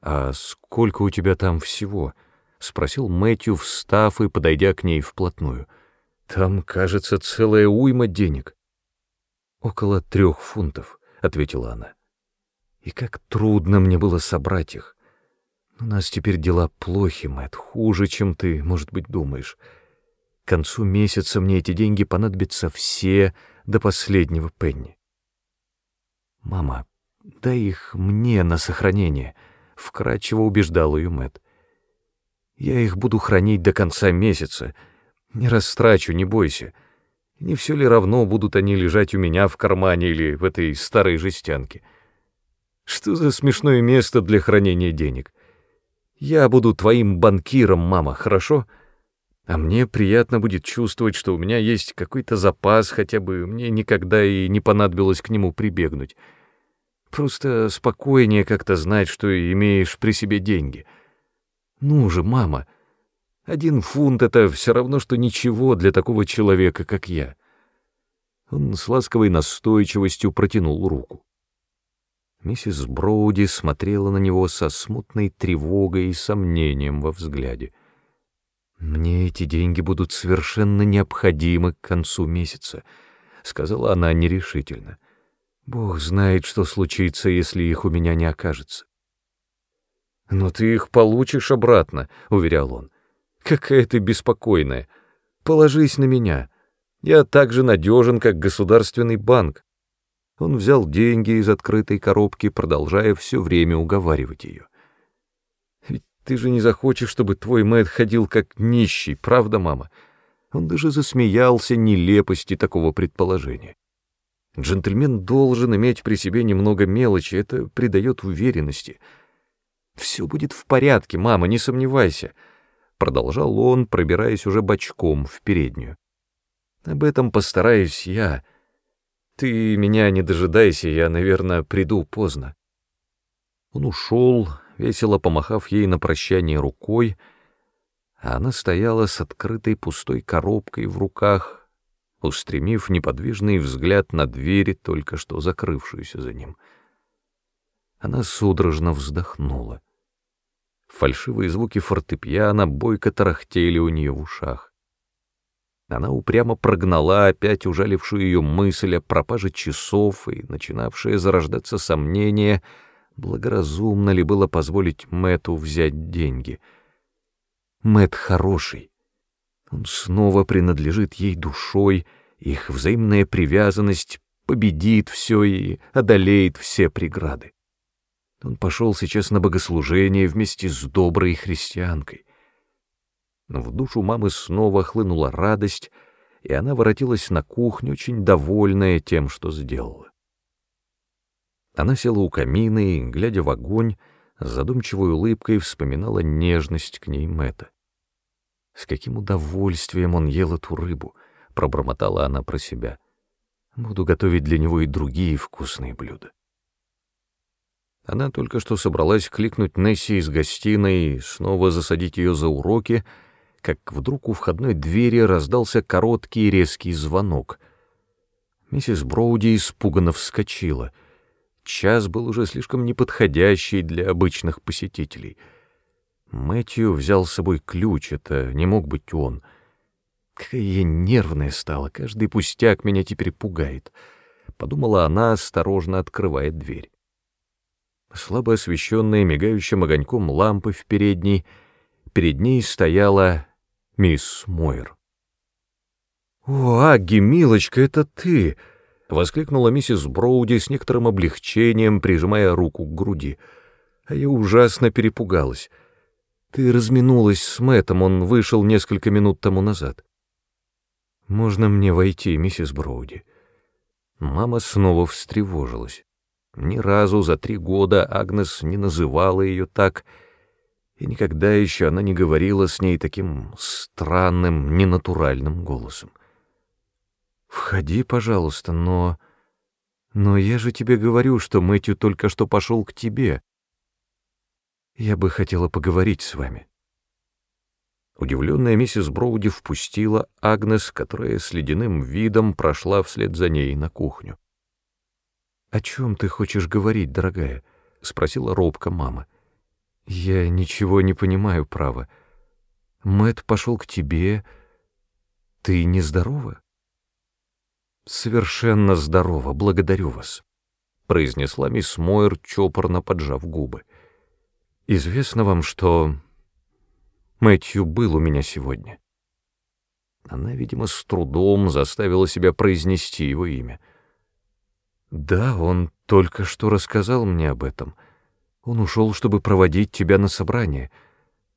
«А сколько у тебя там всего?» — спросил Мэтью, встав и подойдя к ней вплотную. «Там, кажется, целая уйма денег». «Около трех фунтов», — ответила она. «И как трудно мне было собрать их. У нас теперь дела плохи, Мэтт, хуже, чем ты, может быть, думаешь. К концу месяца мне эти деньги понадобятся все до последнего пенни. Мама, дай их мне на сохранение, вкрадчиво убеждал ее Мэтт. Я их буду хранить до конца месяца. Не растрачу, не бойся. Не все ли равно, будут они лежать у меня в кармане или в этой старой жестянке? Что за смешное место для хранения денег? Я буду твоим банкиром, мама, хорошо? А мне приятно будет чувствовать, что у меня есть какой-то запас, хотя бы мне никогда и не понадобилось к нему прибегнуть. Просто спокойнее как-то знать, что имеешь при себе деньги. Ну же, мама, один фунт — это все равно, что ничего для такого человека, как я. Он с ласковой настойчивостью протянул руку. Миссис Броуди смотрела на него со смутной тревогой и сомнением во взгляде. «Мне эти деньги будут совершенно необходимы к концу месяца», — сказала она нерешительно. «Бог знает, что случится, если их у меня не окажется». «Но ты их получишь обратно», — уверял он. «Какая ты беспокойная. Положись на меня. Я так же надежен, как государственный банк». Он взял деньги из открытой коробки, продолжая все время уговаривать ее. «Ведь ты же не захочешь, чтобы твой Мэтт ходил как нищий, правда, мама?» Он даже засмеялся нелепости такого предположения. Джентльмен должен иметь при себе немного мелочи, это придает уверенности. «Все будет в порядке, мама, не сомневайся», — продолжал он, пробираясь уже бочком в переднюю. «Об этом постараюсь я. Ты меня не дожидайся, я, наверное, приду поздно». Он ушел, весело помахав ей на прощание рукой, а она стояла с открытой пустой коробкой в руках, устремив неподвижный взгляд на двери, только что закрывшуюся за ним. Она судорожно вздохнула. Фальшивые звуки фортепиано бойко тарахтели у нее в ушах. Она упрямо прогнала опять ужалившую ее мысль о пропаже часов и начинавшее зарождаться сомнение, благоразумно ли было позволить Мэту взять деньги. Мэт хороший, он снова принадлежит ей душой, их взаимная привязанность победит все и одолеет все преграды. Он пошел сейчас на богослужение вместе с доброй христианкой. Но в душу мамы снова хлынула радость, и она воротилась на кухню, очень довольная тем, что сделала. Она села у камина и, глядя в огонь, с задумчивой улыбкой вспоминала нежность к ней Мэтта. С каким удовольствием он ел эту рыбу, пробормотала она про себя. Буду готовить для него и другие вкусные блюда. Она только что собралась кликнуть Несси из гостиной и снова засадить ее за уроки, как вдруг у входной двери раздался короткий резкий звонок. Миссис Броуди испуганно вскочила. Час был уже слишком неподходящий для обычных посетителей — Мэтью взял с собой ключ, это не мог быть он. Какая я нервная стала, каждый пустяк меня теперь пугает. Подумала она, осторожно открывая дверь. Слабо освещенная мигающим огоньком лампы в передней, перед ней стояла мисс Мойер. «О, Агги, милочка, это ты!» — воскликнула миссис Броуди с некоторым облегчением, прижимая руку к груди. А я ужасно перепугалась. Ты разминулась с Мэттом, он вышел несколько минут тому назад. Можно мне войти, миссис Броуди? Мама снова встревожилась. Ни разу за три года Агнес не называла ее так, и никогда еще она не говорила с ней таким странным, ненатуральным голосом. «Входи, пожалуйста, но... Но я же тебе говорю, что Мэтью только что пошел к тебе. Я бы хотела поговорить с вами». Удивленная миссис Броуди впустила Агнес, которая с ледяным видом прошла вслед за ней на кухню. «О чем ты хочешь говорить, дорогая?» — спросила робко мама. «Я ничего не понимаю, право. Мэт пошел к тебе. Ты нездорова?» «Совершенно здорова, благодарю вас», — произнесла мисс Мойер, чопорно поджав губы. Известно вам, что Мэтью был у меня сегодня. Она, видимо, с трудом заставила себя произнести его имя. Да, он только что рассказал мне об этом. Он ушел, чтобы проводить тебя на собрание.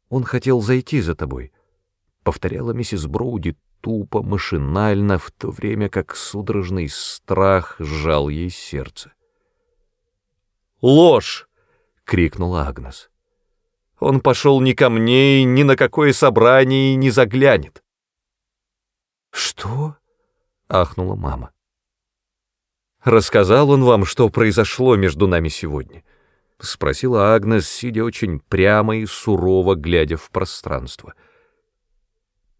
Он хотел зайти за тобой. Повторяла миссис Броуди тупо, машинально, в то время как судорожный страх сжал ей сердце. «Ложь!» — крикнула Агнес. Он пошел ни ко мне, ни на какое собрание не заглянет. «Что?» — ахнула мама. «Рассказал он вам, что произошло между нами сегодня?» — спросила Агнес, сидя очень прямо и сурово, глядя в пространство.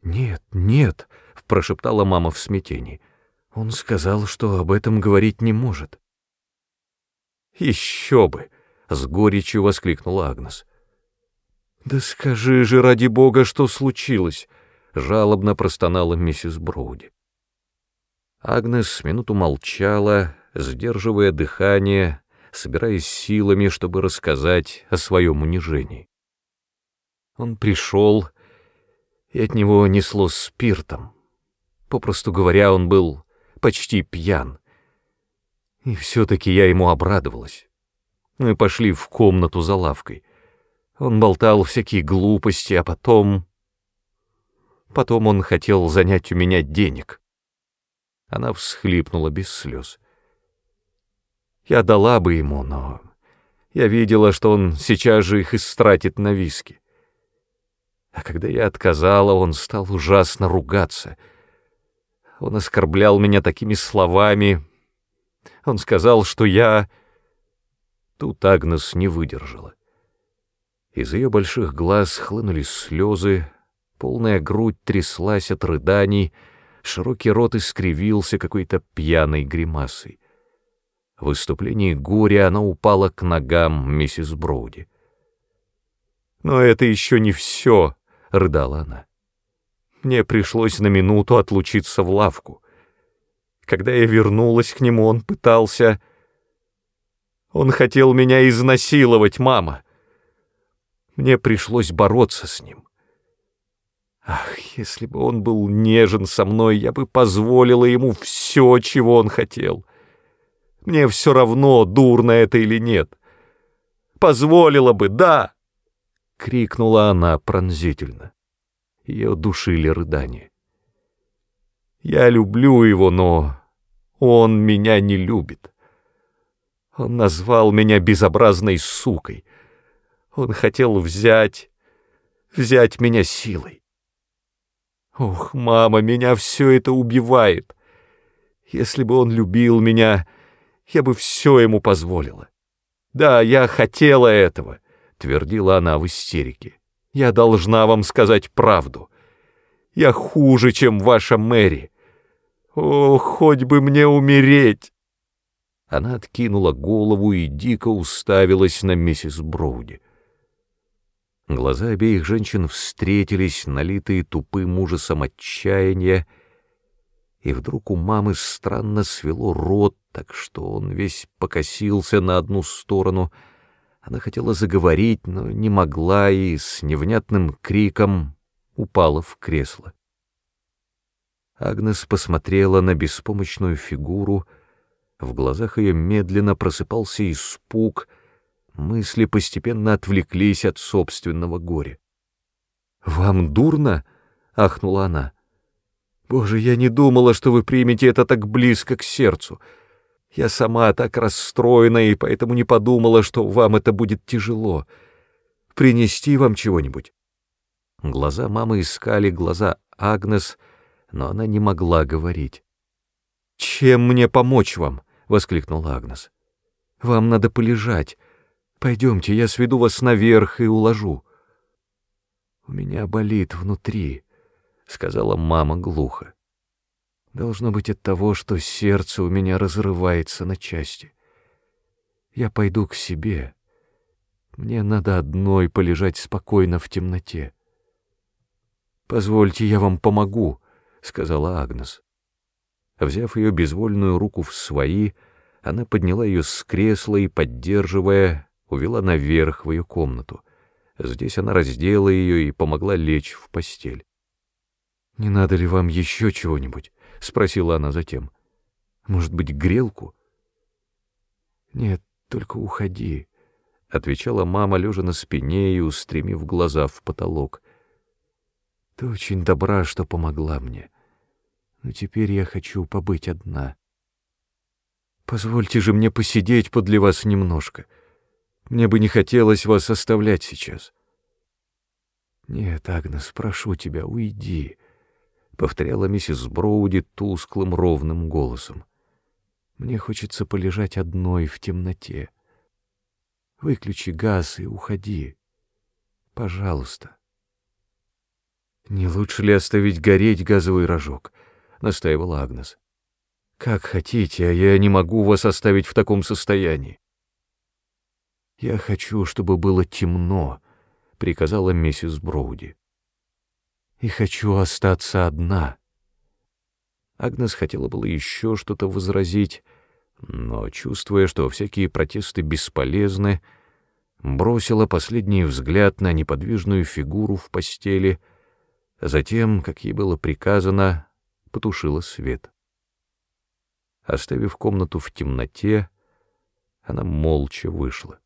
«Нет, нет», — прошептала мама в смятении. «Он сказал, что об этом говорить не может». «Еще бы!» — с горечью воскликнула Агнес. «Да скажи же, ради бога, что случилось!» — жалобно простонала миссис Броуди. Агнес минуту молчала, сдерживая дыхание, собираясь силами, чтобы рассказать о своем унижении. Он пришел, и от него несло спиртом. Попросту говоря, он был почти пьян. И все-таки я ему обрадовалась. Мы пошли в комнату за лавкой. Он болтал всякие глупости, а потом... Потом он хотел занять у меня денег. Она всхлипнула без слез. Я дала бы ему, но я видела, что он сейчас же их истратит на виски. А когда я отказала, он стал ужасно ругаться. Он оскорблял меня такими словами. Он сказал, что я... Тут Агнес не выдержала. Из ее больших глаз хлынули слезы, полная грудь тряслась от рыданий, широкий рот искривился какой-то пьяной гримасой. В выступлении горя она упала к ногам миссис Броуди. «Но это еще не все», — рыдала она. «Мне пришлось на минуту отлучиться в лавку. Когда я вернулась к нему, он пытался...» Он хотел меня изнасиловать, мама. Мне пришлось бороться с ним. Ах, если бы он был нежен со мной, я бы позволила ему все, чего он хотел. Мне все равно, дурно это или нет. Позволила бы, да!» — крикнула она пронзительно. Ее душили рыдания. «Я люблю его, но он меня не любит. Он назвал меня безобразной сукой. Он хотел взять, взять меня силой. Ох, мама, меня все это убивает. Если бы он любил меня, я бы все ему позволила. Да, я хотела этого, твердила она в истерике. Я должна вам сказать правду. Я хуже, чем ваша Мэри. О, хоть бы мне умереть! Она откинула голову и дико уставилась на миссис Броуди. Глаза обеих женщин встретились, налитые тупым ужасом отчаяния, и вдруг у мамы странно свело рот, так что он весь покосился на одну сторону. Она хотела заговорить, но не могла и с невнятным криком упала в кресло. Агнес посмотрела на беспомощную фигуру, в глазах ее медленно просыпался испуг, мысли постепенно отвлеклись от собственного горя. «Вам дурно?» — ахнула она. «Боже, я не думала, что вы примете это так близко к сердцу. Я сама так расстроена и поэтому не подумала, что вам это будет тяжело. Принести вам чего-нибудь?» Глаза мамы искали глаза Агнес, но она не могла говорить. «Чем мне помочь вам?» — воскликнула Агнес. «Вам надо полежать. Пойдемте, я сведу вас наверх и уложу». «У меня болит внутри», — сказала мама глухо. «Должно быть от того, что сердце у меня разрывается на части. Я пойду к себе. Мне надо одной полежать спокойно в темноте». «Позвольте, я вам помогу», — сказала Агнес. Взяв ее безвольную руку в свои, она подняла ее с кресла и, поддерживая, увела наверх в ее комнату. Здесь она раздела ее и помогла лечь в постель. «Не надо ли вам еще чего-нибудь?» — спросила она затем. «Может быть, грелку?» «Нет, только уходи», — отвечала мама, лежа на спине и устремив глаза в потолок. «Ты очень добра, что помогла мне но теперь я хочу побыть одна. Позвольте же мне посидеть подле вас немножко. Мне бы не хотелось вас оставлять сейчас. Нет, Агнес, прошу тебя, уйди, — повторяла миссис Броуди тусклым ровным голосом. Мне хочется полежать одной в темноте. Выключи газ и уходи. Пожалуйста. Не лучше ли оставить гореть газовый рожок? — настаивала Агнес. «Как хотите, а я не могу вас оставить в таком состоянии». «Я хочу, чтобы было темно», — приказала миссис Броуди. «И хочу остаться одна». Агнес хотела было еще что-то возразить, но, чувствуя, что всякие протесты бесполезны, бросила последний взгляд на неподвижную фигуру в постели, затем, как ей было приказано, потушила свет. Оставив комнату в темноте, она молча вышла.